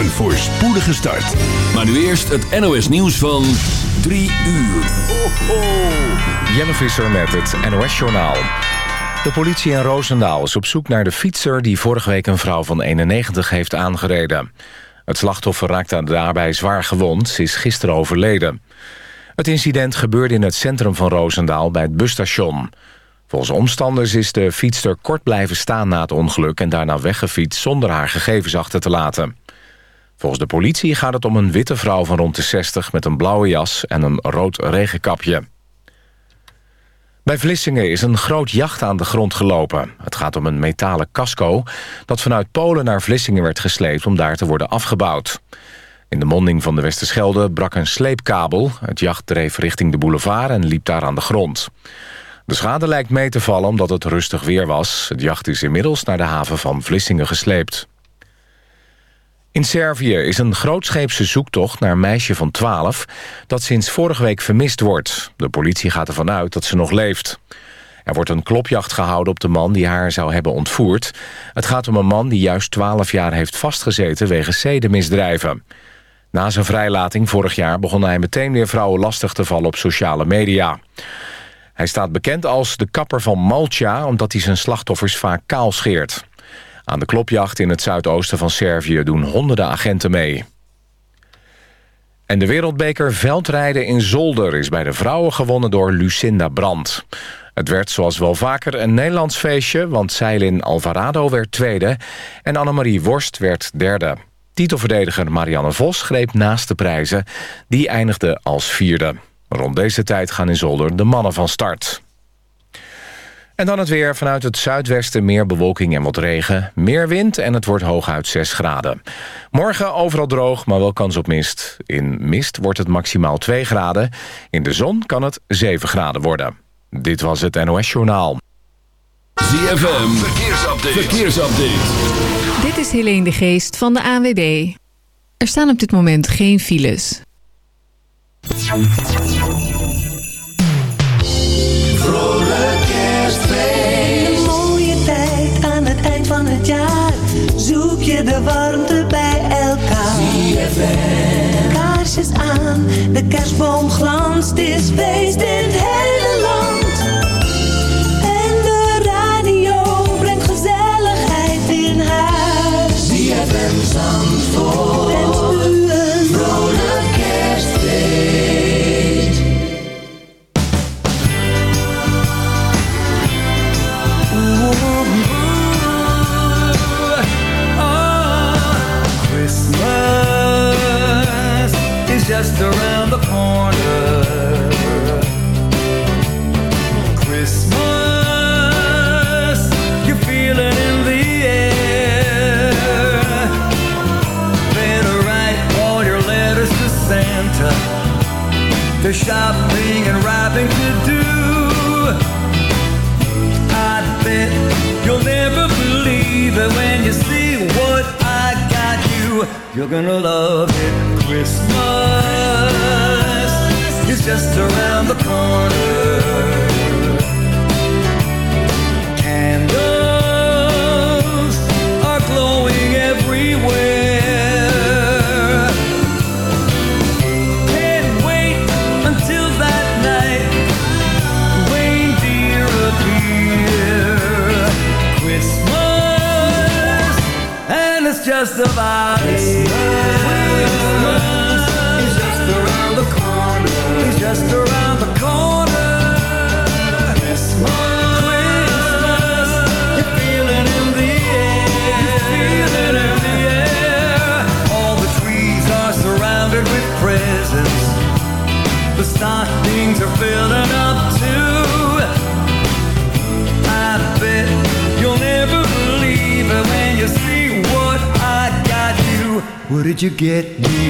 Een voorspoedige start. Maar nu eerst het NOS nieuws van 3 uur. Ho, ho. Jelle Visser met het NOS-journaal. De politie in Roosendaal is op zoek naar de fietser... die vorige week een vrouw van 91 heeft aangereden. Het slachtoffer raakte daarbij zwaar gewond. Ze is gisteren overleden. Het incident gebeurde in het centrum van Roosendaal bij het busstation. Volgens omstanders is de fietster kort blijven staan na het ongeluk... en daarna weggefietst zonder haar gegevens achter te laten. Volgens de politie gaat het om een witte vrouw van rond de 60... met een blauwe jas en een rood regenkapje. Bij Vlissingen is een groot jacht aan de grond gelopen. Het gaat om een metalen casco dat vanuit Polen naar Vlissingen werd gesleept... om daar te worden afgebouwd. In de monding van de Westerschelde brak een sleepkabel. Het jacht dreef richting de boulevard en liep daar aan de grond. De schade lijkt mee te vallen omdat het rustig weer was. Het jacht is inmiddels naar de haven van Vlissingen gesleept. In Servië is een grootscheepse zoektocht naar een meisje van 12... dat sinds vorige week vermist wordt. De politie gaat ervan uit dat ze nog leeft. Er wordt een klopjacht gehouden op de man die haar zou hebben ontvoerd. Het gaat om een man die juist 12 jaar heeft vastgezeten... wegens zedenmisdrijven. Na zijn vrijlating vorig jaar begon hij meteen weer vrouwen lastig te vallen op sociale media. Hij staat bekend als de kapper van Malcha... omdat hij zijn slachtoffers vaak kaal scheert. Aan de klopjacht in het zuidoosten van Servië doen honderden agenten mee. En de wereldbeker veldrijden in Zolder is bij de vrouwen gewonnen door Lucinda Brandt. Het werd zoals wel vaker een Nederlands feestje, want Seilin Alvarado werd tweede en Annemarie Worst werd derde. Titelverdediger Marianne Vos greep naast de prijzen, die eindigde als vierde. Rond deze tijd gaan in Zolder de mannen van start. En dan het weer. Vanuit het zuidwesten meer bewolking en wat regen. Meer wind en het wordt hooguit 6 graden. Morgen overal droog, maar wel kans op mist. In mist wordt het maximaal 2 graden. In de zon kan het 7 graden worden. Dit was het NOS Journaal. ZFM, verkeersupdate. verkeersupdate. Dit is Helene de Geest van de ANWB. Er staan op dit moment geen files. De warmte bij elkaar. Kaarsjes aan, de kerstboom glanst. Is feest in het just around the corner. Christmas, you feel it in the air. Better write all your letters to Santa. There's shopping and wrapping to You're gonna love it. Christmas is just around the corner. You get me?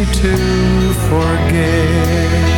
easy to forget.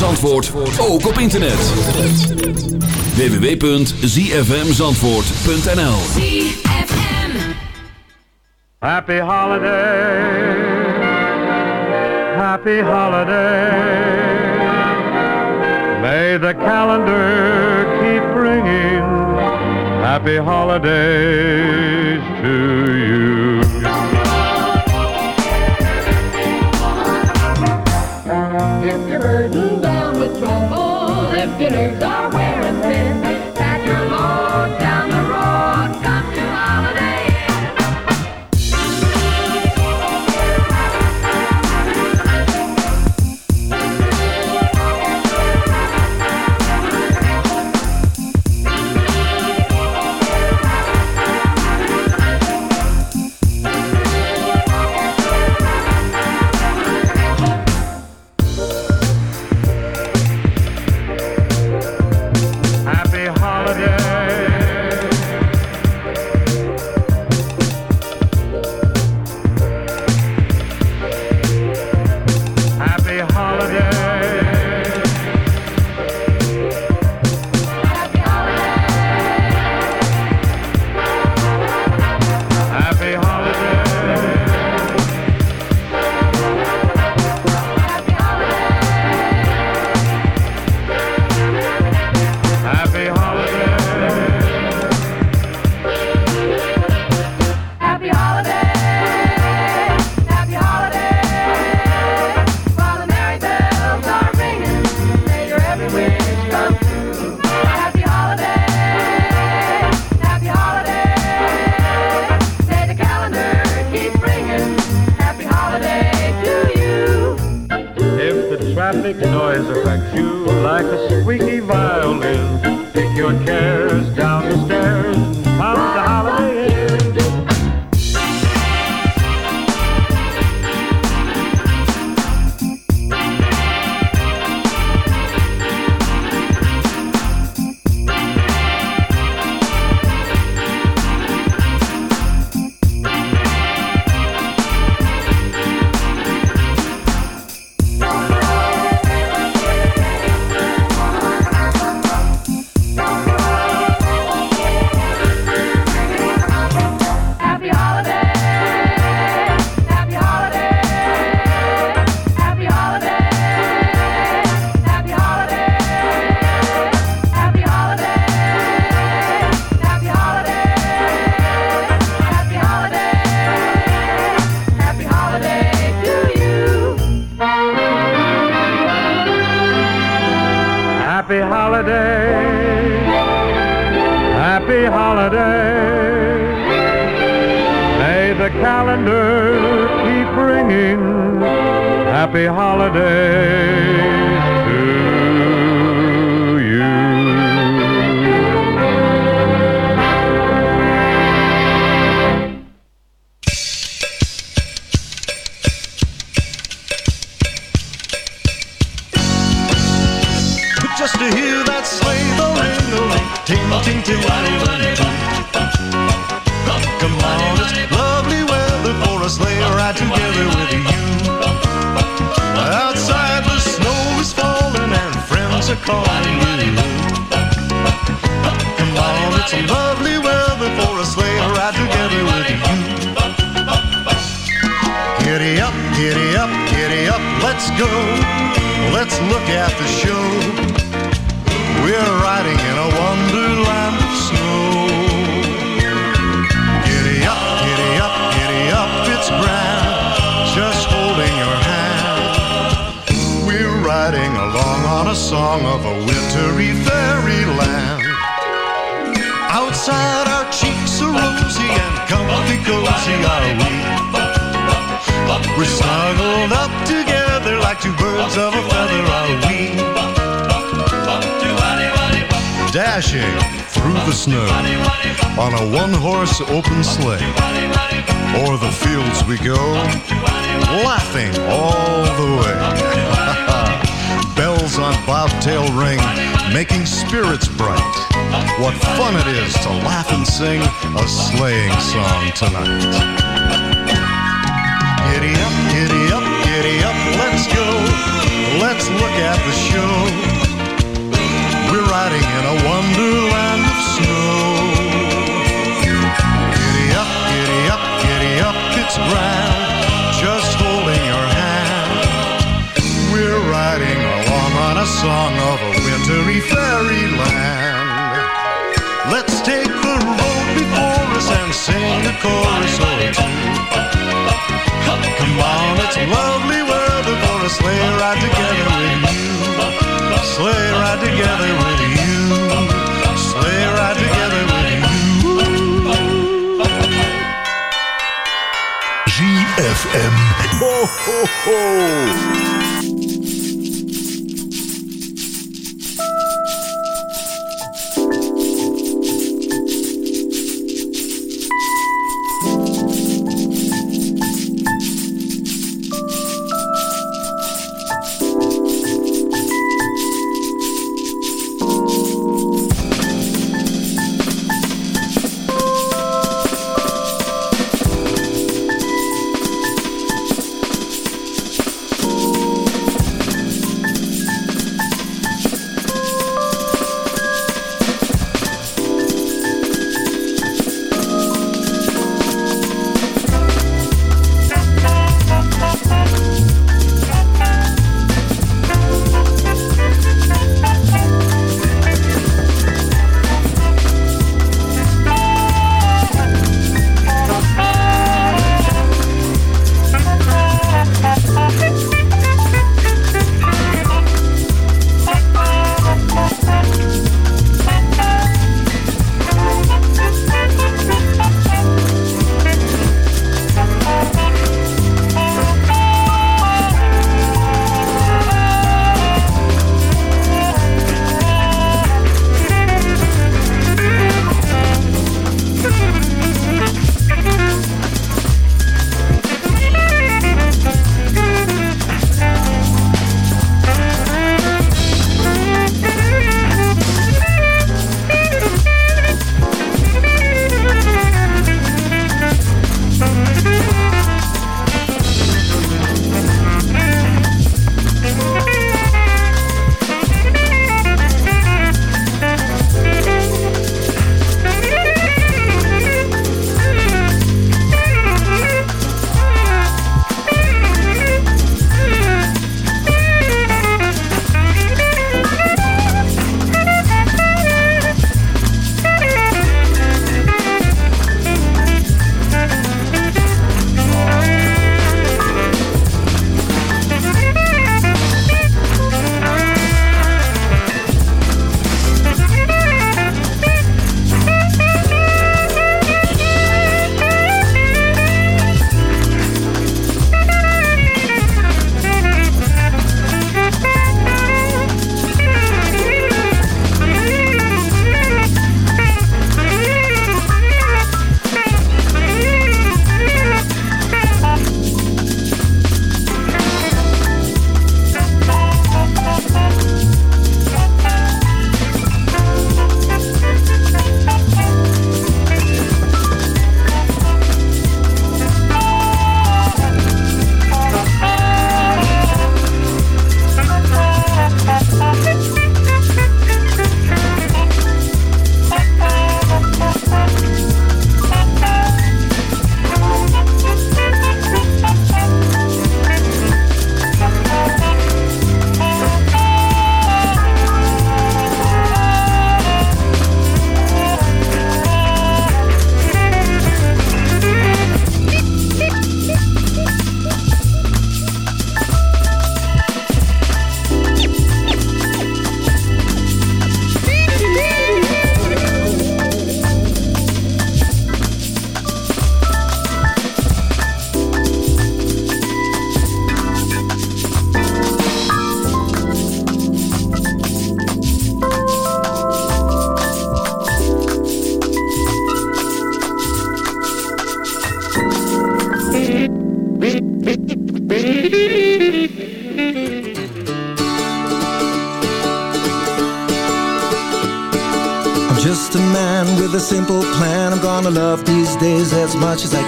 Zandvoort ook op internet. www.zfmzandvoort.nl Happy holiday Happy holiday May the calendar keep bringing happy holidays to you. Just to hear that sleigh bell ring a ting ting ting, Come on, it's lovely weather for a sleigh ride together with you. Outside the snow is falling and friends are calling you. Come on, it's lovely weather for a sleigh ride together with you. Giddy up, giddy up, giddy up, let's go. Let's look at the show. We're riding in a wonderland of snow. Giddy up, giddy up, giddy up, it's grand. Just holding your hand. We're riding along on a song of a wintry fairyland. Outside our cheeks are rosy and comfy cozy are we. We're snuggled up together like two birds of a feather are we. Dashing through the snow on a one-horse open sleigh. O'er the fields we go, laughing all the way. Bells on bobtail ring, making spirits bright. What fun it is to laugh and sing a sleighing song tonight. Giddy up, giddy up, giddy up, let's go. Let's look at the show. Riding in a wonderland of snow. Giddy up, giddy up, giddy up, it's grand. Just holding your hand. We're riding along on a song of a wintry fairyland. Let's take the road before us and sing a chorus or two. Ho, ho,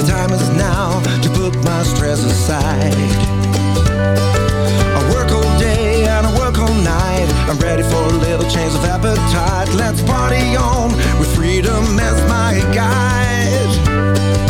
The time is now to put my stress aside. I work all day and I work all night. I'm ready for a little change of appetite. Let's party on with freedom as my guide.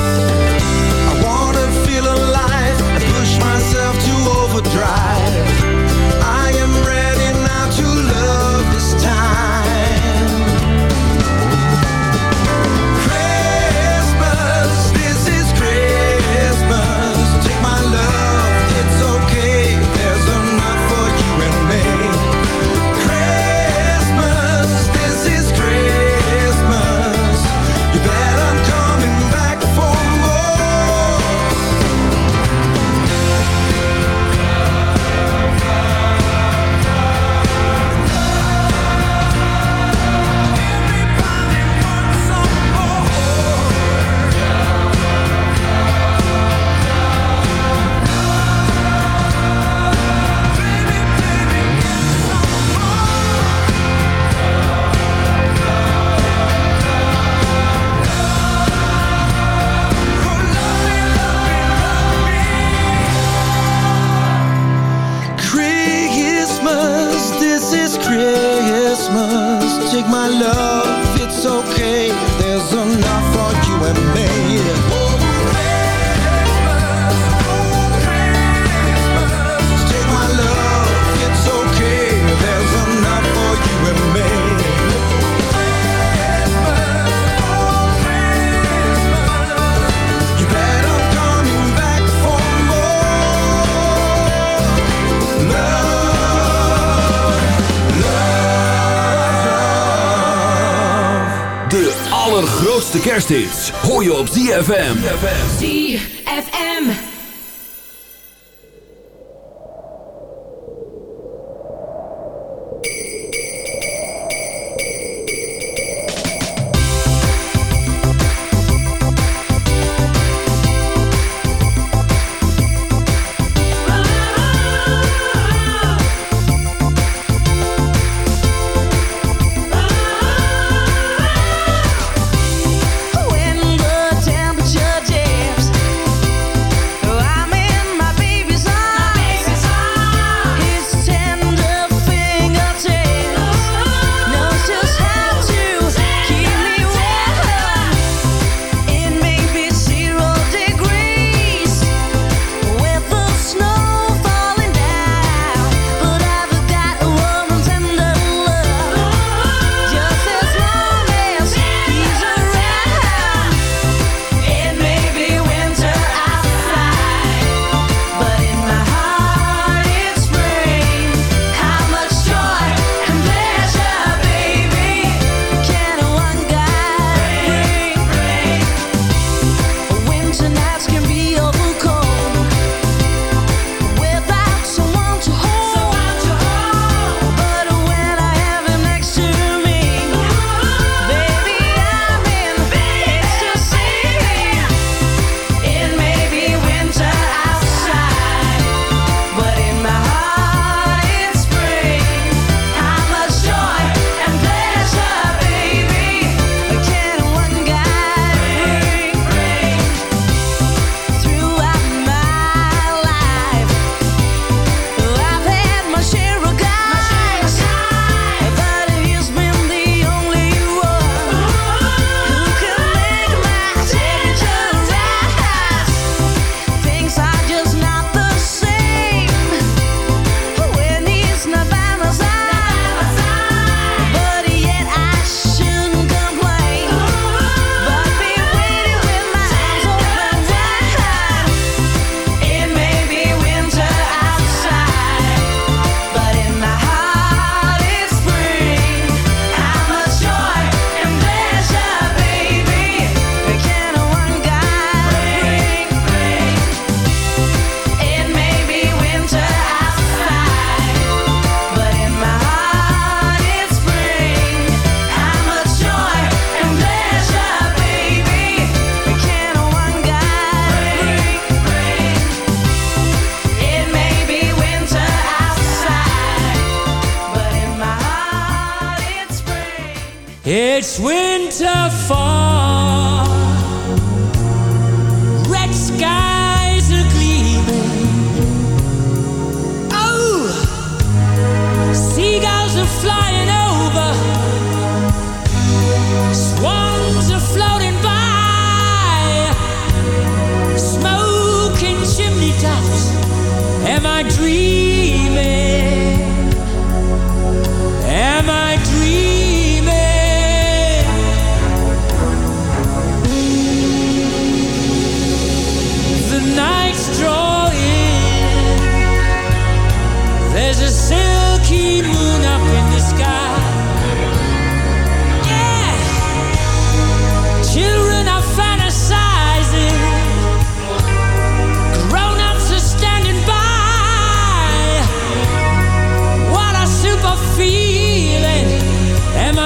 kerst.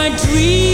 my dreams.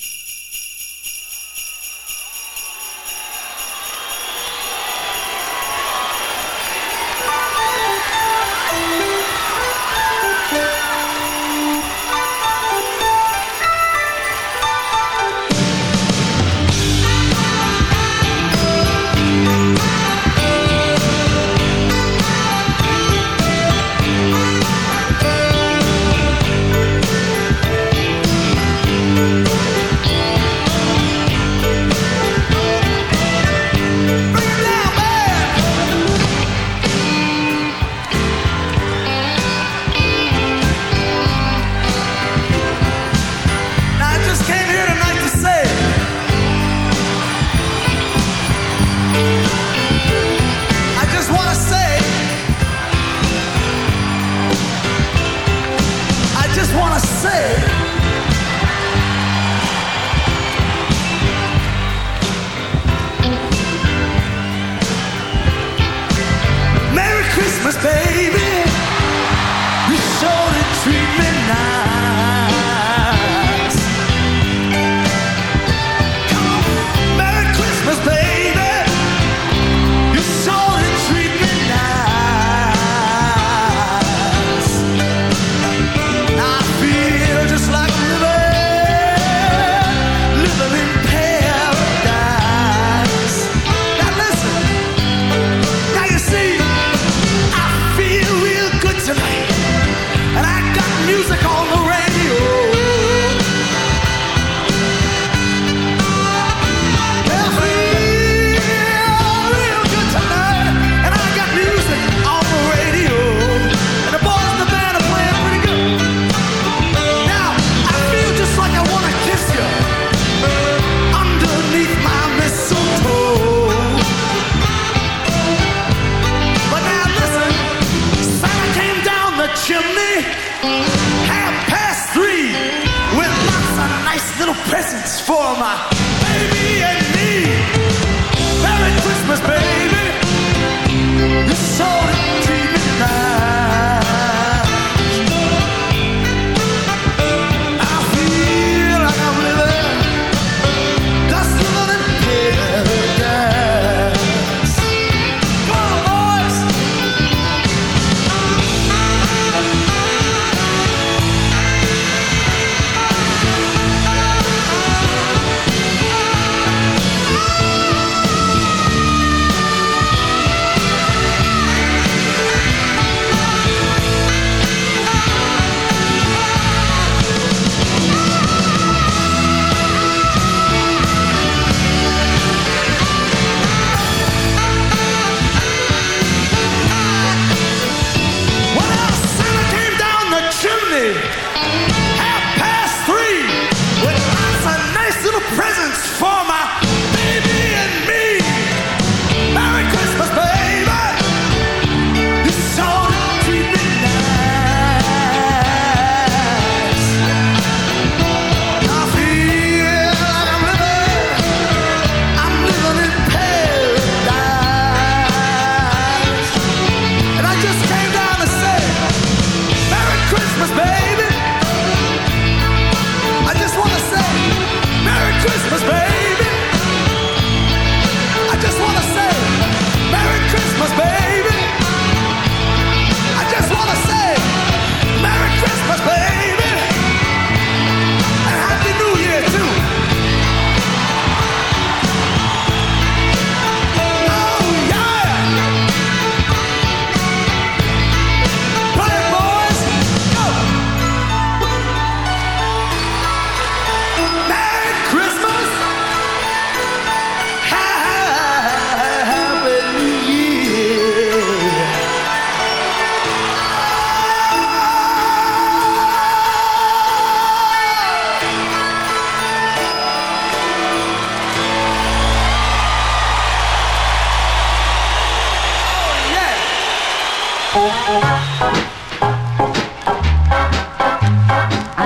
I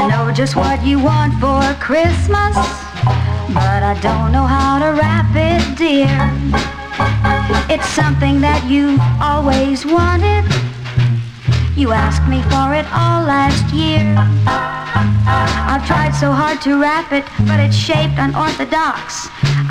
know just what you want for Christmas, but I don't know how to wrap it, dear. It's something that you always wanted. You asked me for it all last year. I've tried so hard to wrap it, but it's shaped unorthodox.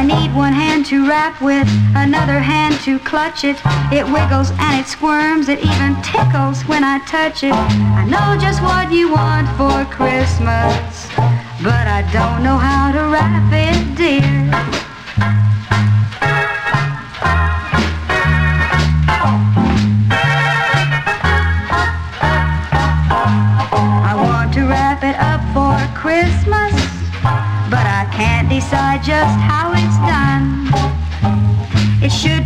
I need one hand to wrap with, another hand to clutch it. It wiggles and it squirms, it even tickles when I touch it. I know just what you want for Christmas, but I don't know how to wrap it, dear. I want to wrap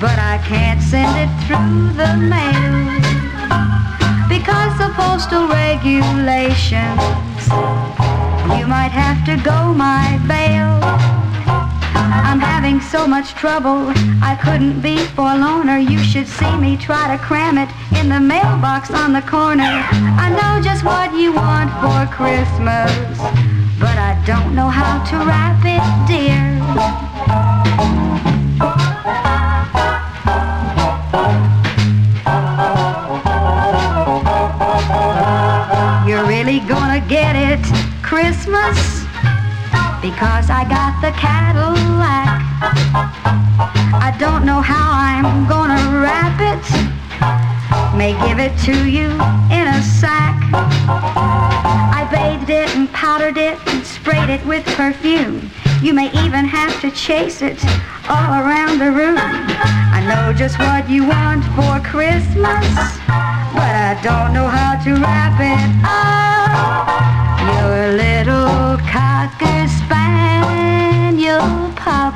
but I can't send it through the mail because of postal regulations. You might have to go my bail. I'm having so much trouble, I couldn't be forlorner. You should see me try to cram it in the mailbox on the corner. I know just what you want for Christmas, but I don't know how to wrap it, dear. Really gonna get it Christmas because I got the Cadillac. I don't know how I'm gonna wrap it. May give it to you in a sack. I bathed it and powdered it and sprayed it with perfume. You may even have to chase it all around the room. I know just what you want for Christmas, but I don't know how to wrap it up. Your little cocker spaniel pup.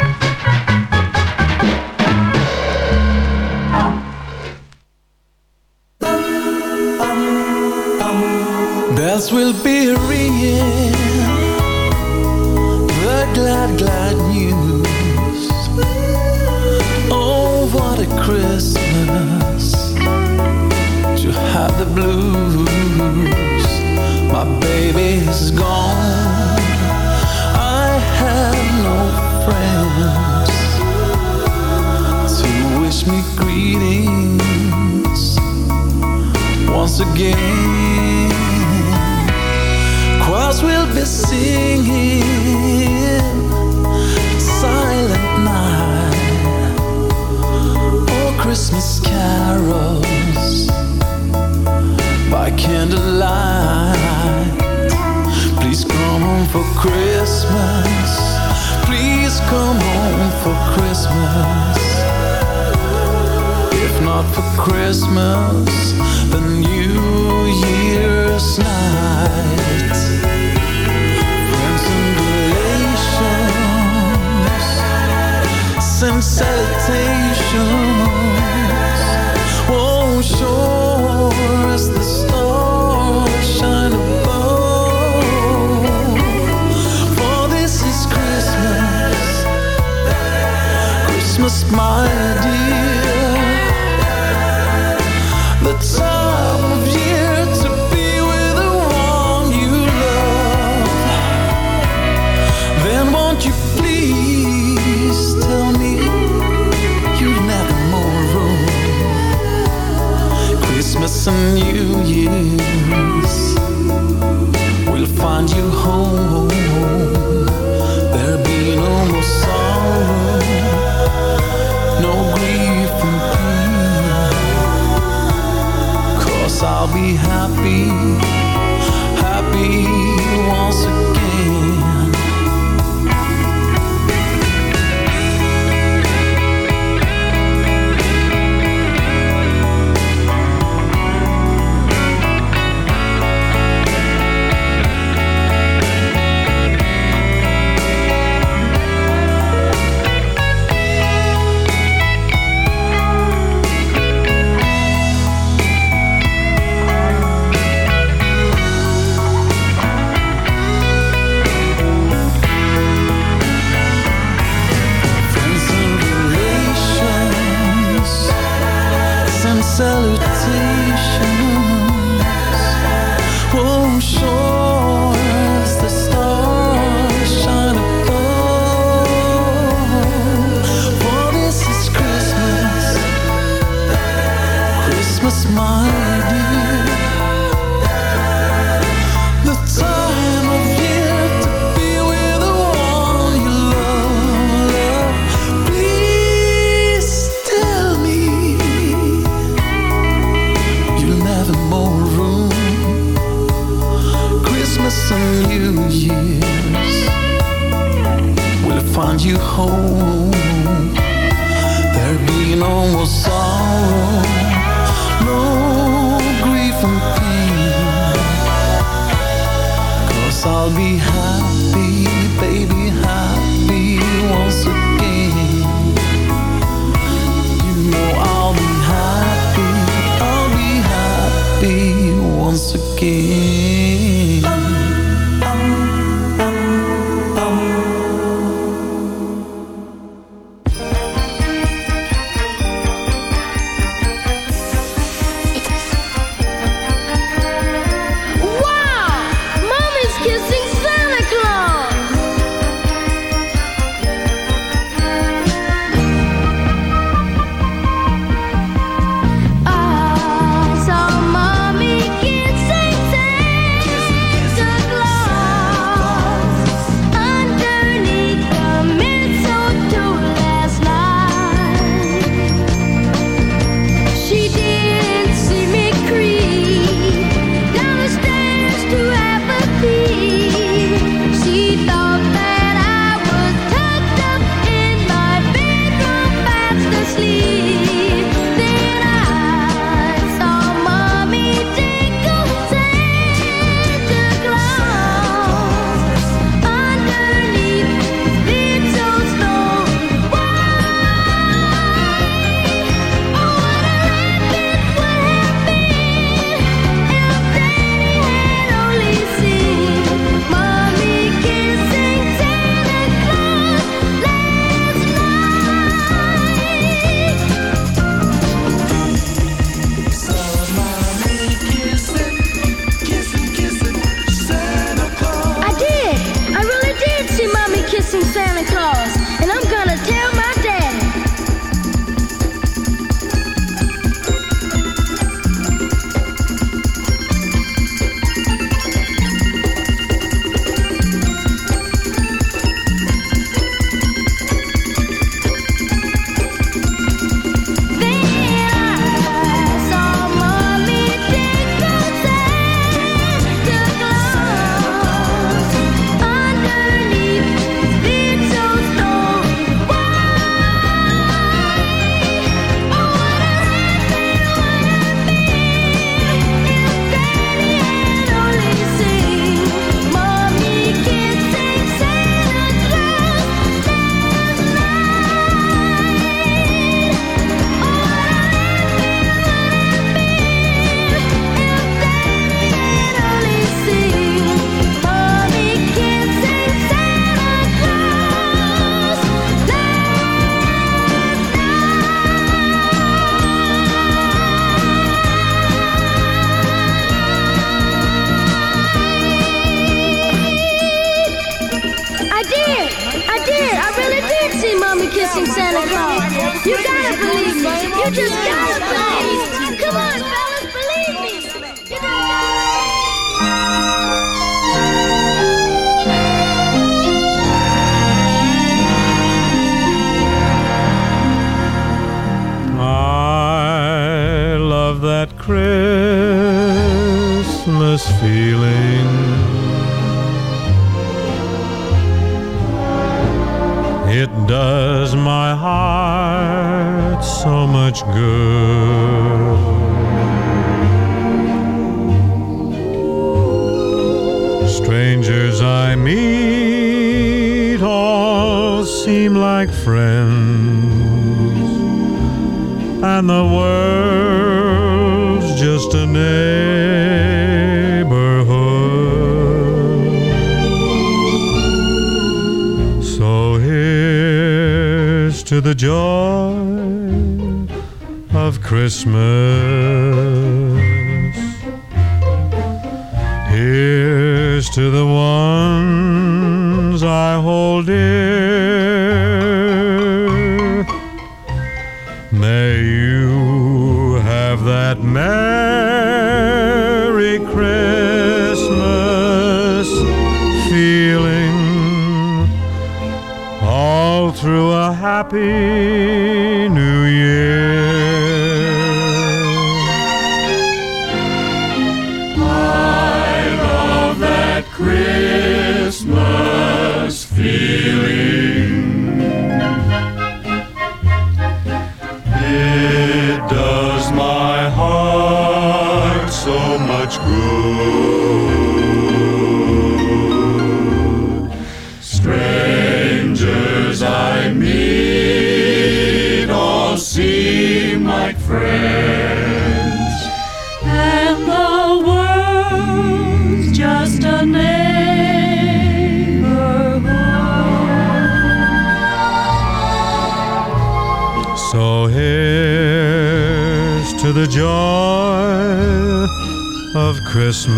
Bells will be ringing The glad, glad blues. My baby's gone. I have no friends To wish me greetings Once again. Choirs will be singing Silent night Oh, Christmas carols By candlelight. Please come home for Christmas. Please come home for Christmas. If not for Christmas Then New Year's night. Friends and relations Send happy. Christmas.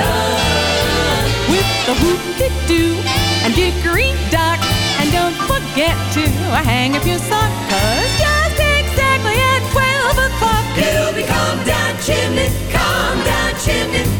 sun with the hoop-de-doo and dickery-dock. And don't forget to hang up your sock, cause just exactly at 12 o'clock, you'll be calm down chimney, calm down chimney.